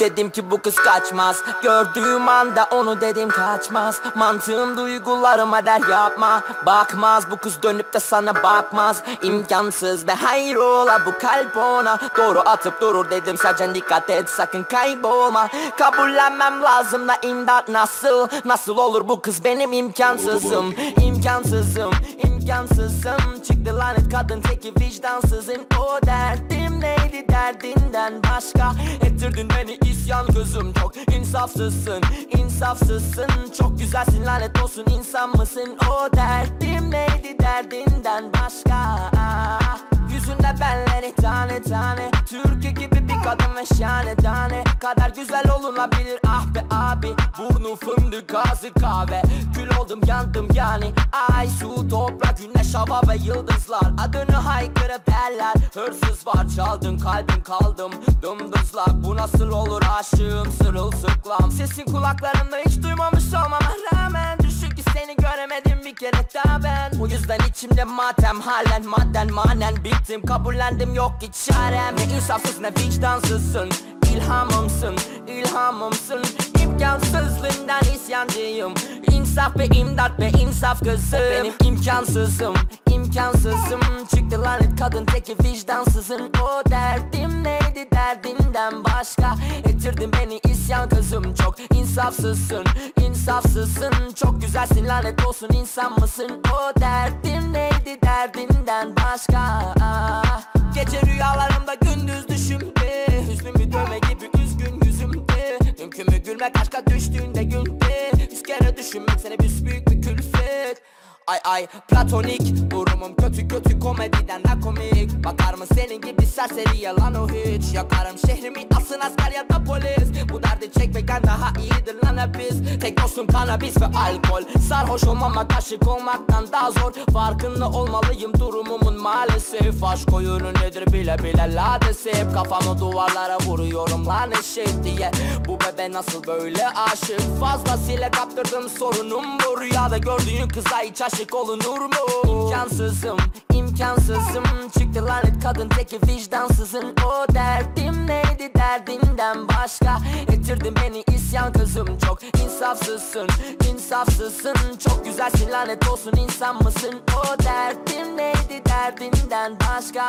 Dedim ki bu kız kaçmaz. Gördüğüm anda onu dedim kaçmaz. Mantığım duygularıma der yapma. Bakmaz bu kız dönüp de sana bakmaz. İmkansız ve hayrola bu kalp ona. Doğru atıp durur dedim sadece dikkat et sakın kaybolma. Kabullenmem lazım da imdat nasıl? Nasıl olur bu kız benim imkansızım? İmkansızım imkansızım Çıktı lanet kadın teki vicdansızın O derdim neydi derdinden başka? Ettirdin beni isyan gözüm çok insafsızsın. İnsafsızsın. Çok güzelsin lanet olsun insan mısın? O derdim neydi derdinden başka? Yüzünde benleri tane tane Türkiye gibi kadın ve şahane tane Kadar güzel olunabilir. Ah be abi Burnu fındık ağzı kahve. Kül oldum yandım yani. Ay su toprak güneş hava ve yıldızlar. Adını haykırıp eller. Hırsız var çaldın kalbim kaldım. Dımdızlak bu nasıl olur aşığım sırılsıklam. Sesin kulaklarımda hiç duymamış olmama rağmen. Düşün ki seni göremedim bir kere daha ben Yüzden içimde matem halen madden manen bittim. Kabullendim yok ki çarem. Ne insafsız ne vicdansızsın. İlhamımsın, ilhamımsın. İmkansızlığından isyancıyım. İnsaf ve imdat ve insaf kızım Benim imkansızım, imkansızım. Çıktı lanet kadın teki vicdansızın. O derdim neydi derdinden başka? Ettirdin beni isyan kızım Çok. İnsafsızsın, insafsızsın. Çok güzelsin lanet olsun insan mısın? O derdim neydi derdinden başka? Gece rüyalarımda gündüz düşümde Hüznümü dövme gibi üzgün yüzümde Mümkün mü gülmek aşka düştüğünde Ay ay platonik Durumum. Kötü kötü komediden de komik. Bakar mı senin gibi serseri? Yalan o hiç. Yakarım şehrimi asın asker ya da polis. Bu derdi çekmekten hep biz Tek dostum kanabis ve alkol. Sarhoş olmamak aşık olmaktan daha zor. Farkında olmalıyım durumumun maalesef. Aşk oyunu nedir bile bile ladesef Kafamı duvarlara vuruyorum lan eşek diye. Bu bebe nasıl böyle aşık? Fazlasıyla kaptırdım sorunum bu. Rüyada gördüğün kıza hiç aşık olunur mu? İmkansızım, imkansızım. Çıktı lanet kadın teki vicdansızın. O derdim neydi derdinden başka? Ettirdin beni isyan kızım Çok insafsızsın, insafsızsın. Çok güzelsin lanet olsun insan mısın? O derdim neydi derdinden başka